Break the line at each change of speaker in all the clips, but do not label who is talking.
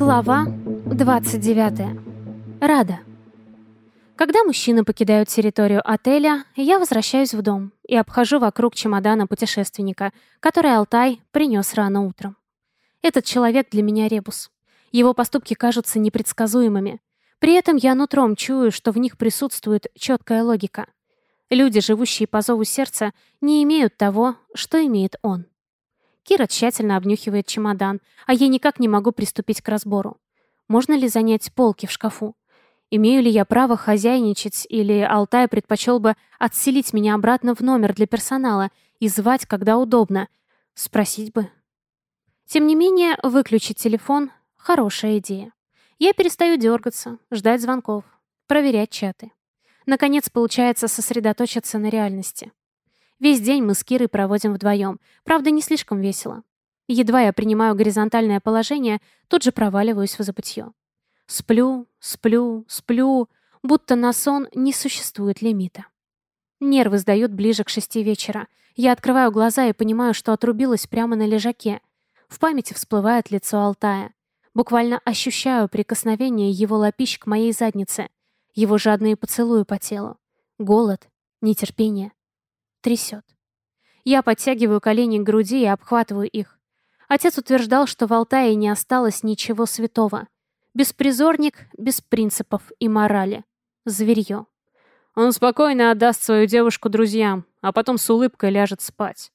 Глава 29. Рада. Когда мужчины покидают территорию отеля, я возвращаюсь в дом и обхожу вокруг чемодана путешественника, который Алтай принес рано утром. Этот человек для меня ребус. Его поступки кажутся непредсказуемыми. При этом я нутром чую, что в них присутствует четкая логика. Люди, живущие по зову сердца, не имеют того, что имеет он. Кира тщательно обнюхивает чемодан, а я никак не могу приступить к разбору. Можно ли занять полки в шкафу? Имею ли я право хозяйничать, или Алтай предпочел бы отселить меня обратно в номер для персонала и звать, когда удобно? Спросить бы. Тем не менее, выключить телефон — хорошая идея. Я перестаю дергаться, ждать звонков, проверять чаты. Наконец, получается сосредоточиться на реальности. Весь день мы с Кирой проводим вдвоем. Правда, не слишком весело. Едва я принимаю горизонтальное положение, тут же проваливаюсь в забытье. Сплю, сплю, сплю, будто на сон не существует лимита. Нервы сдают ближе к шести вечера. Я открываю глаза и понимаю, что отрубилась прямо на лежаке. В памяти всплывает лицо Алтая. Буквально ощущаю прикосновение его лапищ к моей заднице, его жадные поцелуи по телу. Голод, нетерпение трясет. Я подтягиваю колени к груди и обхватываю их. Отец утверждал, что в Алтае не осталось ничего святого. Беспризорник, без принципов и морали. Зверье. Он спокойно отдаст свою девушку друзьям, а потом с улыбкой ляжет спать.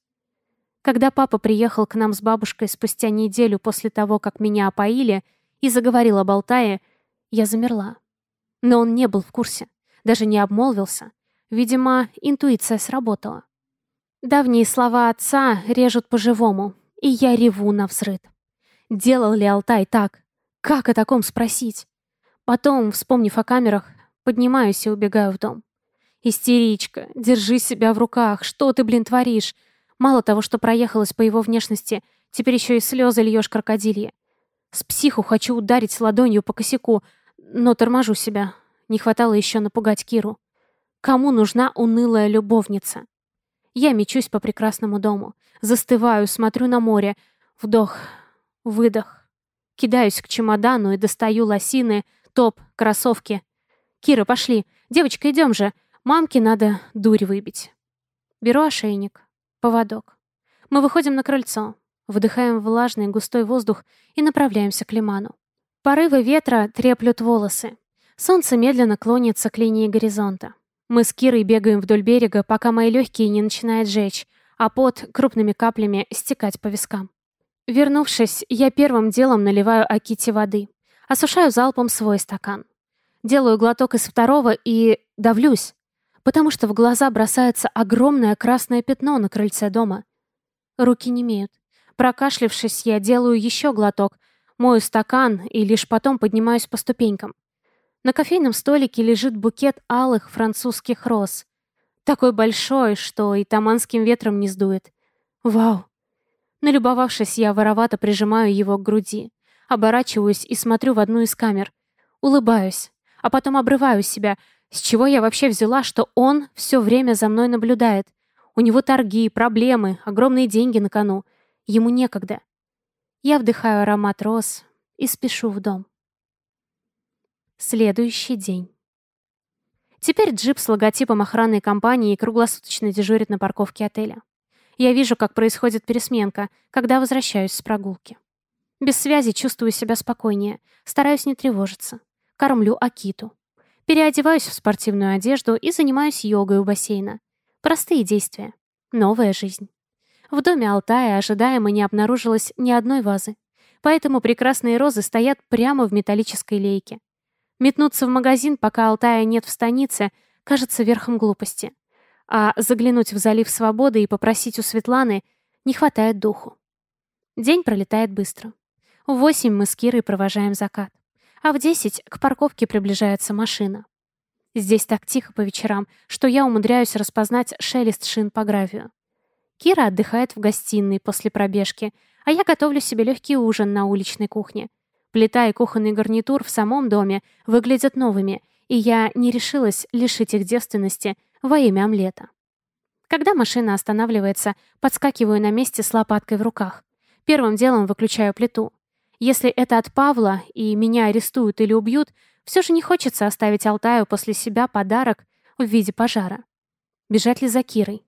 Когда папа приехал к нам с бабушкой спустя неделю после того, как меня опоили, и заговорил об Алтае, я замерла. Но он не был в курсе, даже не обмолвился, Видимо, интуиция сработала. Давние слова отца режут по-живому, и я реву на взрыд. Делал ли Алтай так? Как о таком спросить? Потом, вспомнив о камерах, поднимаюсь и убегаю в дом. «Истеричка, держи себя в руках, что ты, блин, творишь? Мало того, что проехалась по его внешности, теперь еще и слезы льешь крокодилье. С психу хочу ударить ладонью по косяку, но торможу себя. Не хватало еще напугать Киру. Кому нужна унылая любовница? Я мечусь по прекрасному дому. Застываю, смотрю на море. Вдох, выдох. Кидаюсь к чемодану и достаю лосины, топ, кроссовки. «Кира, пошли. Девочка, идем же. Мамке надо дурь выбить». Беру ошейник, поводок. Мы выходим на крыльцо, вдыхаем влажный густой воздух и направляемся к лиману. Порывы ветра треплют волосы. Солнце медленно клонится к линии горизонта. Мы с Кирой бегаем вдоль берега, пока мои легкие не начинают жечь, а пот крупными каплями стекать по вискам. Вернувшись, я первым делом наливаю Аките воды. Осушаю залпом свой стакан. Делаю глоток из второго и давлюсь, потому что в глаза бросается огромное красное пятно на крыльце дома. Руки не имеют. Прокашлившись, я делаю еще глоток, мою стакан и лишь потом поднимаюсь по ступенькам. На кофейном столике лежит букет алых французских роз. Такой большой, что и таманским ветром не сдует. Вау! Налюбовавшись, я воровато прижимаю его к груди. Оборачиваюсь и смотрю в одну из камер. Улыбаюсь, а потом обрываю себя. С чего я вообще взяла, что он все время за мной наблюдает? У него торги, проблемы, огромные деньги на кону. Ему некогда. Я вдыхаю аромат роз и спешу в дом. Следующий день. Теперь джип с логотипом охранной компании круглосуточно дежурит на парковке отеля. Я вижу, как происходит пересменка, когда возвращаюсь с прогулки. Без связи чувствую себя спокойнее, стараюсь не тревожиться. Кормлю Акиту. Переодеваюсь в спортивную одежду и занимаюсь йогой у бассейна. Простые действия. Новая жизнь. В доме Алтая ожидаемо не обнаружилось ни одной вазы. Поэтому прекрасные розы стоят прямо в металлической лейке. Метнуться в магазин, пока Алтая нет в станице, кажется верхом глупости. А заглянуть в залив свободы и попросить у Светланы не хватает духу. День пролетает быстро. В восемь мы с Кирой провожаем закат. А в десять к парковке приближается машина. Здесь так тихо по вечерам, что я умудряюсь распознать шелест шин по гравию. Кира отдыхает в гостиной после пробежки, а я готовлю себе легкий ужин на уличной кухне, Плита и кухонный гарнитур в самом доме выглядят новыми, и я не решилась лишить их девственности во имя омлета. Когда машина останавливается, подскакиваю на месте с лопаткой в руках. Первым делом выключаю плиту. Если это от Павла, и меня арестуют или убьют, все же не хочется оставить Алтаю после себя подарок в виде пожара. Бежать ли за Кирой?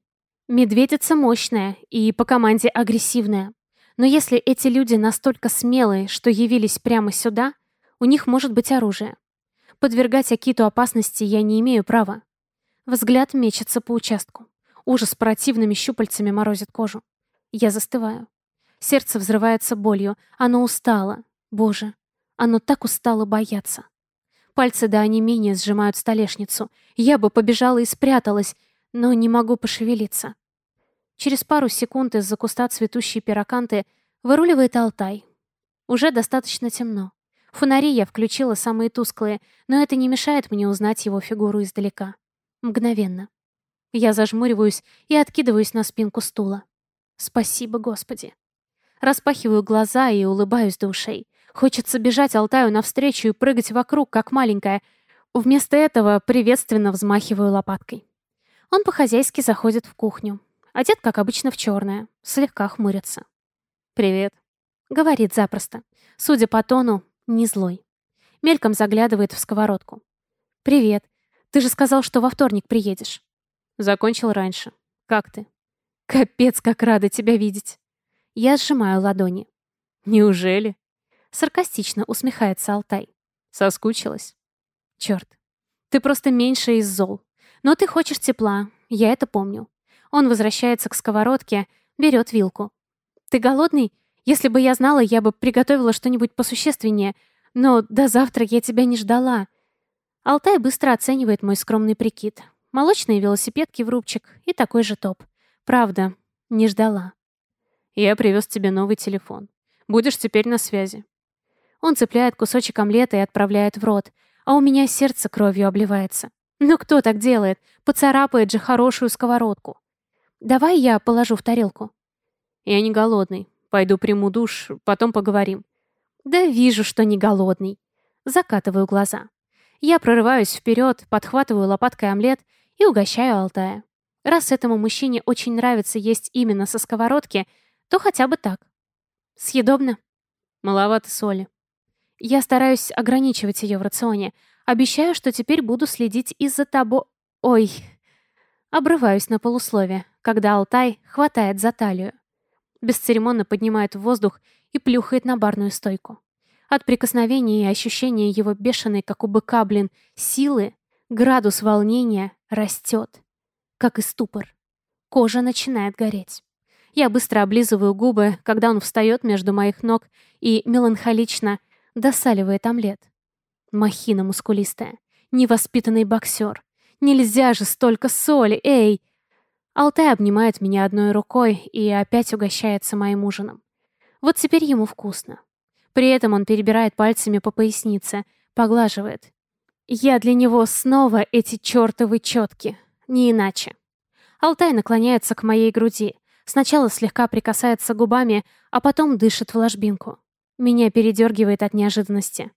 Медведица мощная и по команде агрессивная. Но если эти люди настолько смелые, что явились прямо сюда, у них может быть оружие. Подвергать Акиту опасности я не имею права. Взгляд мечется по участку. Ужас противными щупальцами морозит кожу. Я застываю. Сердце взрывается болью. Оно устало. Боже, оно так устало бояться. Пальцы до онемения сжимают столешницу. Я бы побежала и спряталась, но не могу пошевелиться. Через пару секунд из-за куста цветущей пироканты выруливает Алтай. Уже достаточно темно. Фонари я включила самые тусклые, но это не мешает мне узнать его фигуру издалека. Мгновенно. Я зажмуриваюсь и откидываюсь на спинку стула. Спасибо, Господи. Распахиваю глаза и улыбаюсь до ушей. Хочется бежать Алтаю навстречу и прыгать вокруг, как маленькая. Вместо этого приветственно взмахиваю лопаткой. Он по-хозяйски заходит в кухню, Одет, как обычно, в черное. Слегка хмурится. «Привет», — говорит запросто. Судя по тону, не злой. Мельком заглядывает в сковородку. «Привет. Ты же сказал, что во вторник приедешь». Закончил раньше. «Как ты?» «Капец, как рада тебя видеть». Я сжимаю ладони. «Неужели?» Саркастично усмехается Алтай. Соскучилась. Черт. Ты просто меньше из зол. Но ты хочешь тепла, я это помню. Он возвращается к сковородке, берет вилку. «Ты голодный? Если бы я знала, я бы приготовила что-нибудь посущественнее. Но до завтра я тебя не ждала». Алтай быстро оценивает мой скромный прикид. Молочные велосипедки в рубчик и такой же топ. Правда, не ждала. «Я привез тебе новый телефон. Будешь теперь на связи». Он цепляет кусочек омлета и отправляет в рот, а у меня сердце кровью обливается. Ну кто так делает? Поцарапает же хорошую сковородку. Давай я положу в тарелку. Я не голодный. Пойду приму душ, потом поговорим. Да вижу, что не голодный. Закатываю глаза. Я прорываюсь вперед, подхватываю лопаткой омлет и угощаю Алтая. Раз этому мужчине очень нравится есть именно со сковородки, то хотя бы так. Съедобно? Маловато соли. Я стараюсь ограничивать ее в рационе. Обещаю, что теперь буду следить из-за того... Ой... Обрываюсь на полусловие когда Алтай хватает за талию. Бесцеремонно поднимает в воздух и плюхает на барную стойку. От прикосновения и ощущения его бешеной, как у быка, блин, силы, градус волнения растет, как и ступор. Кожа начинает гореть. Я быстро облизываю губы, когда он встает между моих ног и меланхолично досаливает омлет. Махина мускулистая, невоспитанный боксер. Нельзя же столько соли, эй! Алтай обнимает меня одной рукой и опять угощается моим ужином. Вот теперь ему вкусно. При этом он перебирает пальцами по пояснице, поглаживает. Я для него снова эти чертовы четки, не иначе. Алтай наклоняется к моей груди. Сначала слегка прикасается губами, а потом дышит в ложбинку. Меня передергивает от неожиданности.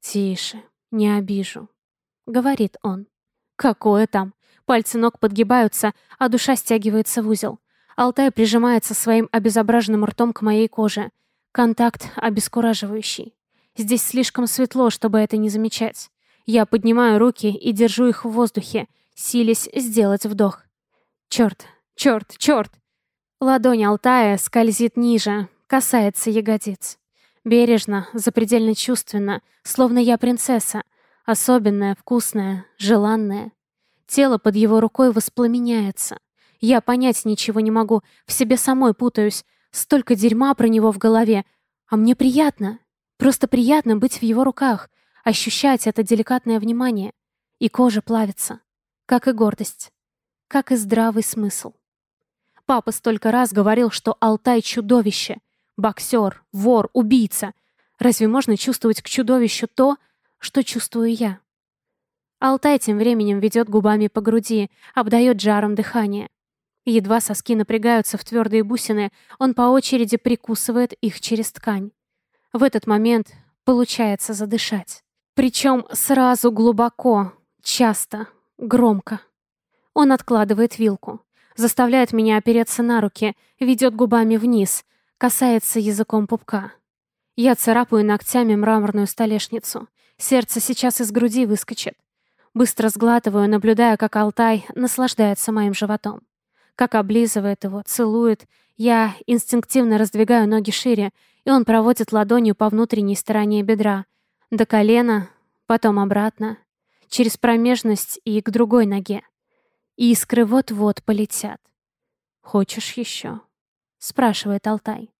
«Тише, не обижу», — говорит он. «Какое там? Пальцы ног подгибаются, а душа стягивается в узел. Алтай прижимается своим обезображенным ртом к моей коже. Контакт обескураживающий. Здесь слишком светло, чтобы это не замечать. Я поднимаю руки и держу их в воздухе, силясь сделать вдох. Черт, черт, черт! Ладонь Алтая скользит ниже, касается ягодиц. Бережно, запредельно чувственно, словно я принцесса. Особенная, вкусная, желанная. Тело под его рукой воспламеняется. Я понять ничего не могу, в себе самой путаюсь. Столько дерьма про него в голове. А мне приятно. Просто приятно быть в его руках, ощущать это деликатное внимание. И кожа плавится. Как и гордость. Как и здравый смысл. Папа столько раз говорил, что Алтай — чудовище. Боксер, вор, убийца. Разве можно чувствовать к чудовищу то, что чувствую я? Алтай тем временем ведет губами по груди, обдает жаром дыхание. Едва соски напрягаются в твердые бусины, он по очереди прикусывает их через ткань. В этот момент получается задышать. Причем сразу глубоко, часто, громко. Он откладывает вилку, заставляет меня опереться на руки, ведет губами вниз, касается языком пупка. Я царапаю ногтями мраморную столешницу. Сердце сейчас из груди выскочит. Быстро сглатываю, наблюдая, как Алтай наслаждается моим животом. Как облизывает его, целует. Я инстинктивно раздвигаю ноги шире, и он проводит ладонью по внутренней стороне бедра. До колена, потом обратно, через промежность и к другой ноге. Искры вот-вот полетят. «Хочешь еще?» — спрашивает Алтай.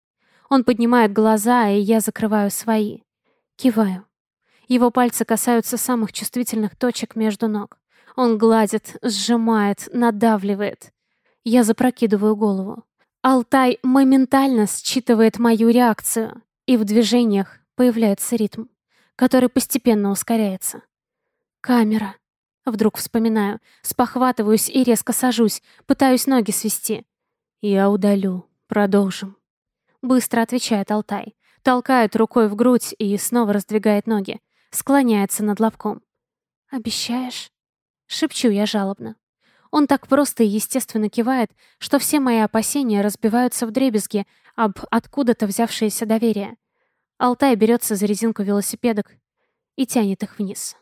Он поднимает глаза, и я закрываю свои. Киваю. Его пальцы касаются самых чувствительных точек между ног. Он гладит, сжимает, надавливает. Я запрокидываю голову. Алтай моментально считывает мою реакцию, и в движениях появляется ритм, который постепенно ускоряется. Камера. Вдруг вспоминаю, спохватываюсь и резко сажусь, пытаюсь ноги свести. Я удалю. Продолжим. Быстро отвечает Алтай. Толкает рукой в грудь и снова раздвигает ноги. Склоняется над лобком. «Обещаешь?» Шепчу я жалобно. Он так просто и естественно кивает, что все мои опасения разбиваются в дребезги об откуда-то взявшееся доверие. Алтай берется за резинку велосипедок и тянет их вниз.